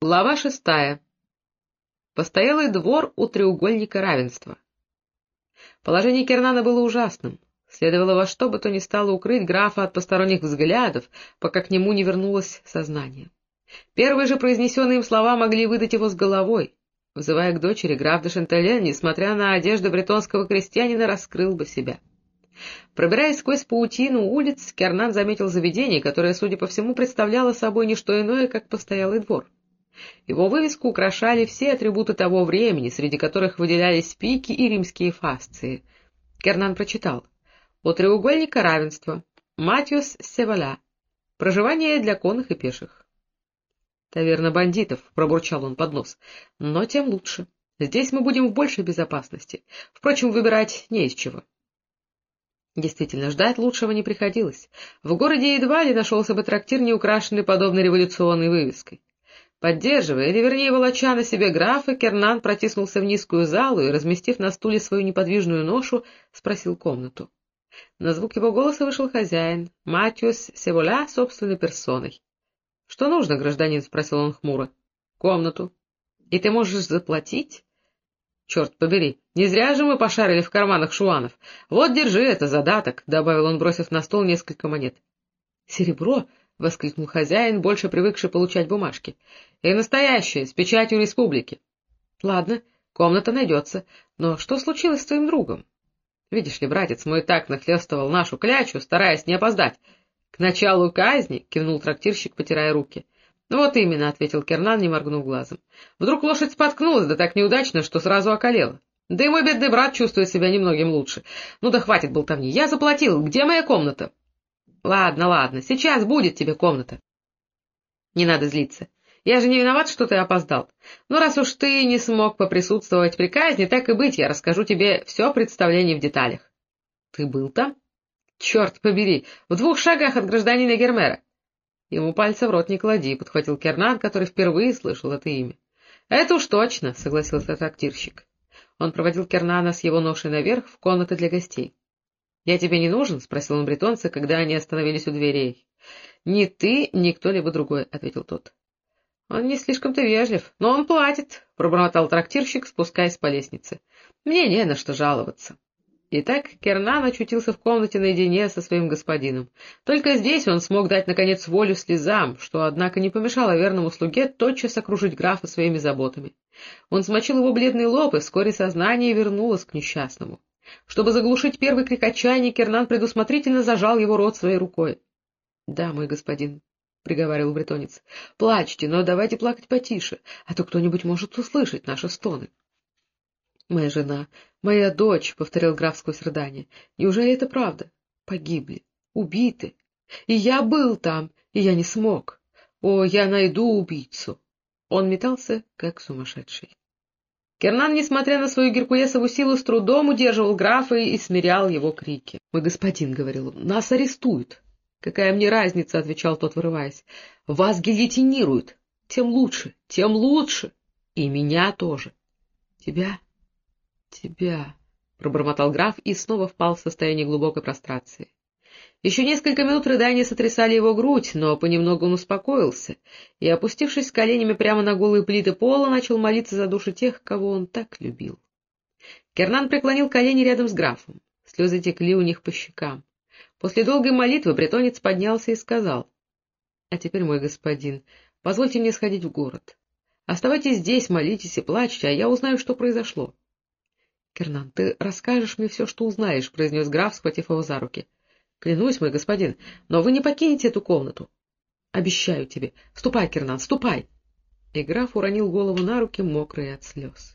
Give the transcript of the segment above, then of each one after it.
Глава шестая. Постоялый двор у треугольника равенства. Положение Кернана было ужасным. Следовало во что бы то ни стало укрыть графа от посторонних взглядов, пока к нему не вернулось сознание. Первые же произнесенные им слова могли выдать его с головой. Взывая к дочери, граф де Шантален, несмотря на одежду бретонского крестьянина, раскрыл бы себя. Пробираясь сквозь паутину улиц, Кернан заметил заведение, которое, судя по всему, представляло собой не что иное, как постоялый двор. Его вывеску украшали все атрибуты того времени, среди которых выделялись пики и римские фасции. Кернан прочитал. «У треугольника равенства. Матиус Севаля. Проживание для конных и пеших». «Таверна бандитов», — пробурчал он под нос. «Но тем лучше. Здесь мы будем в большей безопасности. Впрочем, выбирать не из чего». Действительно, ждать лучшего не приходилось. В городе едва ли нашелся бы трактир, не украшенный подобной революционной вывеской. Поддерживая, или вернее волоча на себе графа, Кернан протиснулся в низкую залу и, разместив на стуле свою неподвижную ношу, спросил комнату. На звук его голоса вышел хозяин, Матиус Севоля, собственной персоной. — Что нужно, гражданин? — спросил он хмуро. — Комнату. — И ты можешь заплатить? — Черт побери, не зря же мы пошарили в карманах шуанов. Вот, держи, это задаток, — добавил он, бросив на стол несколько монет. — Серебро? — воскликнул хозяин, больше привыкший получать бумажки. — И настоящее, с печатью республики. — Ладно, комната найдется. Но что случилось с твоим другом? Видишь ли, братец мой так нахлестывал нашу клячу, стараясь не опоздать. — К началу казни, — кивнул трактирщик, потирая руки. — Вот именно, — ответил Кернан, не моргнув глазом. Вдруг лошадь споткнулась, да так неудачно, что сразу околела. Да и мой бедный брат чувствует себя немногим лучше. Ну да хватит болтовни. Я заплатил. Где моя комната? — Ладно, ладно, сейчас будет тебе комната. — Не надо злиться. Я же не виноват, что ты опоздал. Но раз уж ты не смог поприсутствовать при казни, так и быть, я расскажу тебе все представление в деталях. — Ты был там? — Черт побери, в двух шагах от гражданина Гермера. — Ему пальца в рот не клади, — подхватил Кернан, который впервые слышал это имя. — Это уж точно, — согласился трактирщик. Он проводил Кернана с его ношей наверх в комнаты для гостей. — Я тебе не нужен? — спросил он бретонца, когда они остановились у дверей. — Ни ты, ни кто-либо другой, — ответил тот. — Он не слишком-то вежлив, но он платит, — пробормотал трактирщик, спускаясь по лестнице. — Мне не на что жаловаться. Итак, Кернан очутился в комнате наедине со своим господином. Только здесь он смог дать, наконец, волю слезам, что, однако, не помешало верному слуге тотчас окружить графа своими заботами. Он смочил его бледный лоб, и вскоре сознание вернулось к несчастному. Чтобы заглушить первый крик отчаяния, Кернан предусмотрительно зажал его рот своей рукой. — Да, мой господин, — приговаривал бретонец, — плачьте, но давайте плакать потише, а то кто-нибудь может услышать наши стоны. — Моя жена, моя дочь, — повторил граф сквозь рыдание, — неужели это правда? Погибли, убиты. И я был там, и я не смог. О, я найду убийцу. Он метался, как сумасшедший. Кернан, несмотря на свою геркулесову силу, с трудом удерживал графа и смирял его крики. — Мой господин, — говорил он, — нас арестуют. — Какая мне разница, — отвечал тот, вырываясь. — Вас гильотинируют. Тем лучше, тем лучше. И меня тоже. — Тебя, тебя, — пробормотал граф и снова впал в состояние глубокой прострации. Еще несколько минут рыдания сотрясали его грудь, но понемногу он успокоился и, опустившись коленями прямо на голые плиты пола, начал молиться за души тех, кого он так любил. Кернан преклонил колени рядом с графом. Слезы текли у них по щекам. После долгой молитвы бретонец поднялся и сказал, — А теперь, мой господин, позвольте мне сходить в город. Оставайтесь здесь, молитесь и плачьте, а я узнаю, что произошло. — Кернан, ты расскажешь мне все, что узнаешь, — произнес граф, схватив его за руки. —— Клянусь, мой господин, но вы не покинете эту комнату. — Обещаю тебе. Ступай, Кернан, ступай. И граф уронил голову на руки, мокрые от слез.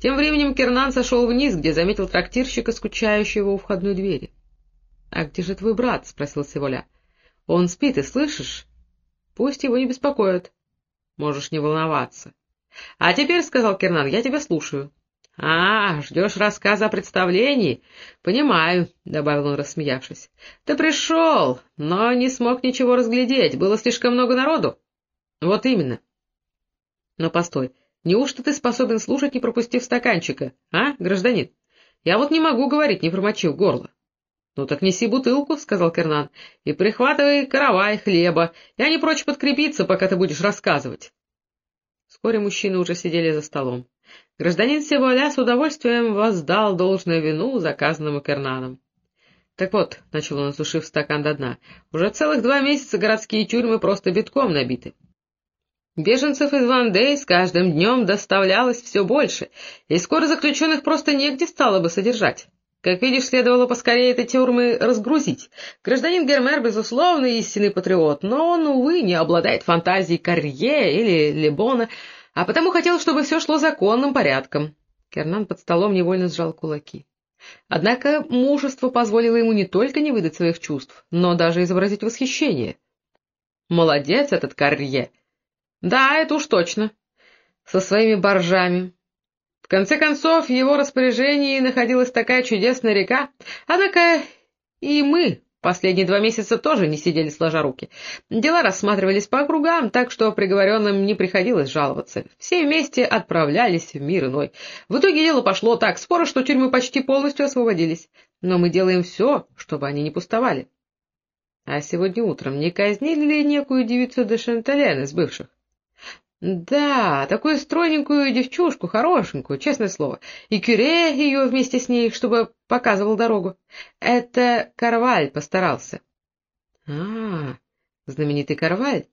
Тем временем Кернан сошел вниз, где заметил трактирщика, скучающего у входной двери. — А где же твой брат? — спросил Севоля. — Он спит, и слышишь? — Пусть его не беспокоят. — Можешь не волноваться. — А теперь, — сказал Кернан, — я тебя слушаю. — А, ждешь рассказа о представлении? — Понимаю, — добавил он, рассмеявшись. — Ты пришел, но не смог ничего разглядеть, было слишком много народу. — Вот именно. — Но постой, неужто ты способен слушать, не пропустив стаканчика, а, гражданин? Я вот не могу говорить, не промочив горло. — Ну так неси бутылку, — сказал Кернан, — и прихватывай каравай хлеба. Я не прочь подкрепиться, пока ты будешь рассказывать. Вскоре мужчины уже сидели за столом. Гражданин Севоля с удовольствием воздал должное вину, заказанному Кернаном. — Так вот, — начал он, осушив стакан до дна, — уже целых два месяца городские тюрьмы просто битком набиты. Беженцев из Вандей с каждым днем доставлялось все больше, и скоро заключенных просто негде стало бы содержать. Как видишь, следовало поскорее эти тюрьмы разгрузить. Гражданин Гермер, безусловно, истинный патриот, но он, увы, не обладает фантазией Карье или Лебона, а потому хотел, чтобы все шло законным порядком. Кернан под столом невольно сжал кулаки. Однако мужество позволило ему не только не выдать своих чувств, но даже изобразить восхищение. Молодец этот Карье! Да, это уж точно. Со своими боржами. В конце концов, в его распоряжении находилась такая чудесная река, однако и мы последние два месяца тоже не сидели сложа руки. Дела рассматривались по округам, так что приговоренным не приходилось жаловаться. Все вместе отправлялись в мир иной. В итоге дело пошло так споро, что тюрьмы почти полностью освободились. Но мы делаем все, чтобы они не пустовали. А сегодня утром не казнили ли некую девицу де Шантален из бывших? Да, такую стройненькую девчушку, хорошенькую, честное слово. И Кюре ее вместе с ней, чтобы показывал дорогу. Это Карваль постарался. А, знаменитый Карваль.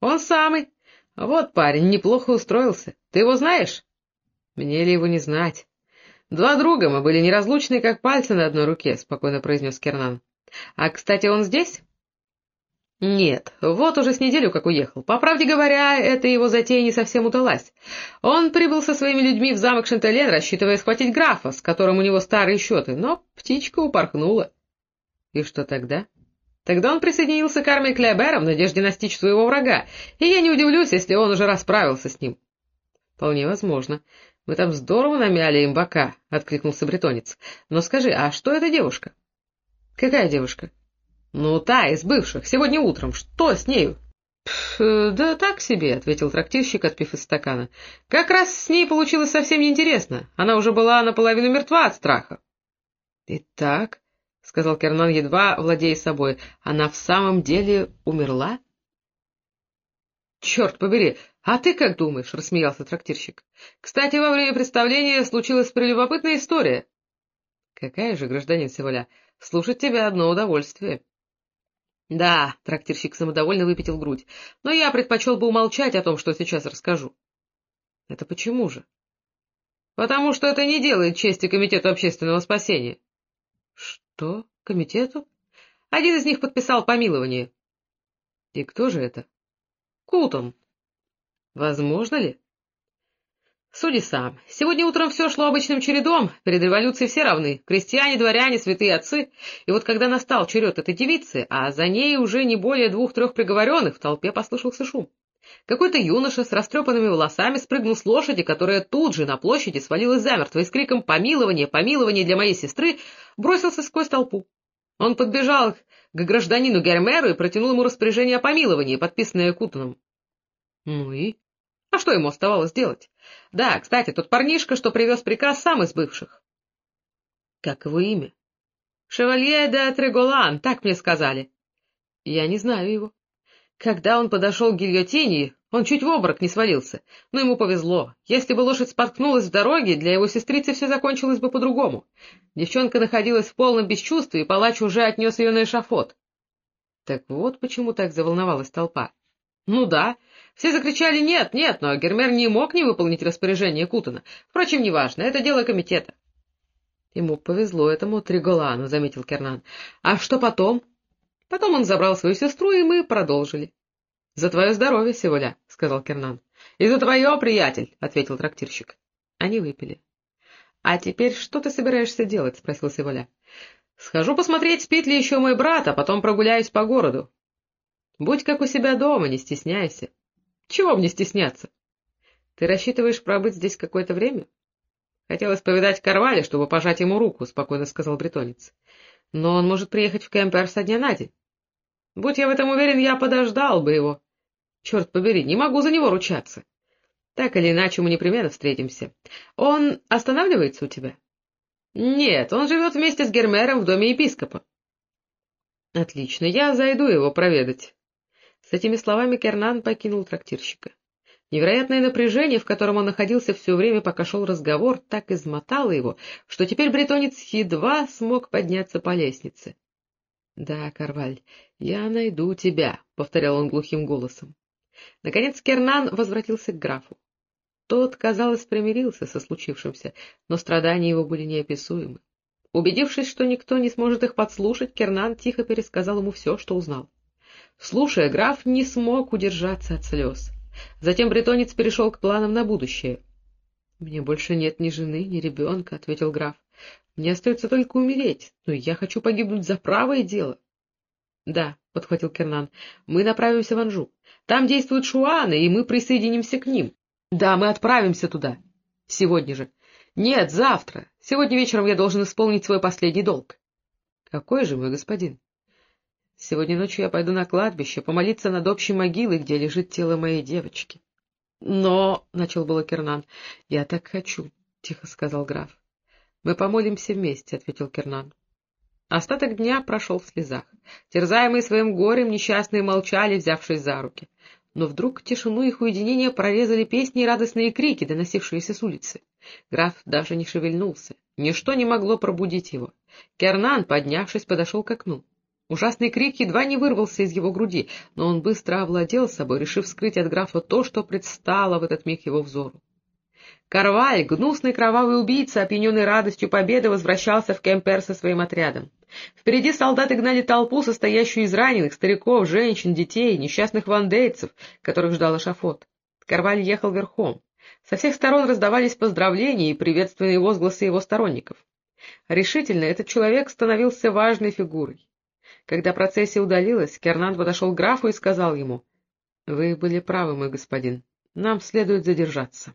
Он самый. Вот парень, неплохо устроился. Ты его знаешь? Мне ли его не знать? Два друга мы были неразлучны, как пальцы на одной руке, спокойно произнес Кернан. А, кстати, он здесь? Нет, вот уже с неделю как уехал. По правде говоря, эта его затея не совсем удалась. Он прибыл со своими людьми в замок Шантален, рассчитывая схватить графа, с которым у него старые счеты, но птичка упорхнула. И что тогда? Тогда он присоединился к армии Клеобера в надежде настичь своего врага, и я не удивлюсь, если он уже расправился с ним. — Вполне возможно. Мы там здорово намяли им бока, — откликнулся бретонец. — Но скажи, а что эта девушка? — Какая девушка? — «Ну, та из бывших, сегодня утром. Что с нею?» «Да так себе», — ответил трактирщик, отпив из стакана. «Как раз с ней получилось совсем неинтересно. Она уже была наполовину мертва от страха». «Итак», — сказал Кернан, едва владея собой, — «она в самом деле умерла?» «Черт побери, а ты как думаешь?» — рассмеялся трактирщик. «Кстати, во время представления случилась прелюбопытная история». «Какая же, гражданин Севоля, слушать тебя одно удовольствие». — Да, — трактирщик самодовольно выпятил грудь, — но я предпочел бы умолчать о том, что сейчас расскажу. — Это почему же? — Потому что это не делает чести Комитету общественного спасения. — Что? Комитету? Один из них подписал помилование. — И кто же это? — Култон. — Возможно ли? Суди сам. Сегодня утром все шло обычным чередом, перед революцией все равны, крестьяне, дворяне, святые отцы. И вот когда настал черед этой девицы, а за ней уже не более двух-трех приговоренных, в толпе послышался шум. Какой-то юноша с растрепанными волосами спрыгнул с лошади, которая тут же на площади свалилась замертво и с криком «Помилование! Помилование для моей сестры!» бросился сквозь толпу. Он подбежал к гражданину Гермеру и протянул ему распоряжение о помиловании, подписанное Кутаном. Ну и? А что ему оставалось делать? Да, кстати, тот парнишка, что привез приказ, сам из бывших. Как его имя? Шевалье де Треголан, так мне сказали. Я не знаю его. Когда он подошел к гильотине, он чуть в обморок не свалился, но ему повезло. Если бы лошадь споткнулась в дороге, для его сестрицы все закончилось бы по-другому. Девчонка находилась в полном бесчувствии, и палач уже отнес ее на эшафот. Так вот почему так заволновалась толпа. Ну да, все закричали «нет, нет», но Гермер не мог не выполнить распоряжение Кутана. Впрочем, неважно, это дело комитета. Ему повезло этому Триголану, — заметил Кернан. А что потом? Потом он забрал свою сестру, и мы продолжили. — За твое здоровье, Севоля, — сказал Кернан. — И за твое, приятель, — ответил трактирщик. Они выпили. — А теперь что ты собираешься делать? — спросил Севоля. — Схожу посмотреть, спит ли еще мой брат, а потом прогуляюсь по городу. — Будь как у себя дома, не стесняйся. Чего мне стесняться? Ты рассчитываешь пробыть здесь какое-то время? Хотелось повидать Карваля, чтобы пожать ему руку, — спокойно сказал бретонец. Но он может приехать в Кемпер со дня на день. Будь я в этом уверен, я подождал бы его. Черт побери, не могу за него ручаться. Так или иначе, мы непременно встретимся. Он останавливается у тебя? Нет, он живет вместе с Гермером в доме епископа. Отлично, я зайду его проведать. С этими словами Кернан покинул трактирщика. Невероятное напряжение, в котором он находился все время, пока шел разговор, так измотало его, что теперь бретонец едва смог подняться по лестнице. — Да, Карваль, я найду тебя, — повторял он глухим голосом. Наконец Кернан возвратился к графу. Тот, казалось, примирился со случившимся, но страдания его были неописуемы. Убедившись, что никто не сможет их подслушать, Кернан тихо пересказал ему все, что узнал. Слушая, граф не смог удержаться от слез. Затем бретонец перешел к планам на будущее. — Мне больше нет ни жены, ни ребенка, — ответил граф. — Мне остается только умереть, но я хочу погибнуть за правое дело. — Да, — подхватил Кернан, — мы направимся в Анжу. Там действуют шуаны, и мы присоединимся к ним. Да, мы отправимся туда. Сегодня же. Нет, завтра. Сегодня вечером я должен исполнить свой последний долг. — Какой же, мой господин? Сегодня ночью я пойду на кладбище помолиться над общей могилой, где лежит тело моей девочки. — Но, — начал было Кернан, — я так хочу, — тихо сказал граф. — Мы помолимся вместе, — ответил Кернан. Остаток дня прошел в слезах. Терзаемые своим горем, несчастные молчали, взявшись за руки. Но вдруг тишину их уединения прорезали песни и радостные крики, доносившиеся с улицы. Граф даже не шевельнулся. Ничто не могло пробудить его. Кернан, поднявшись, подошел к окну. Ужасный крик едва не вырвался из его груди, но он быстро овладел собой, решив скрыть от графа то, что предстало в этот миг его взору. Карваль, гнусный кровавый убийца, опьяненный радостью победы, возвращался в Кемпер со своим отрядом. Впереди солдаты гнали толпу, состоящую из раненых, стариков, женщин, детей, несчастных вандейцев, которых ждал эшафот. Карваль ехал верхом. Со всех сторон раздавались поздравления и приветственные возгласы его сторонников. Решительно этот человек становился важной фигурой. Когда процессия удалилась, Кернан подошел к графу и сказал ему, — Вы были правы, мой господин, нам следует задержаться.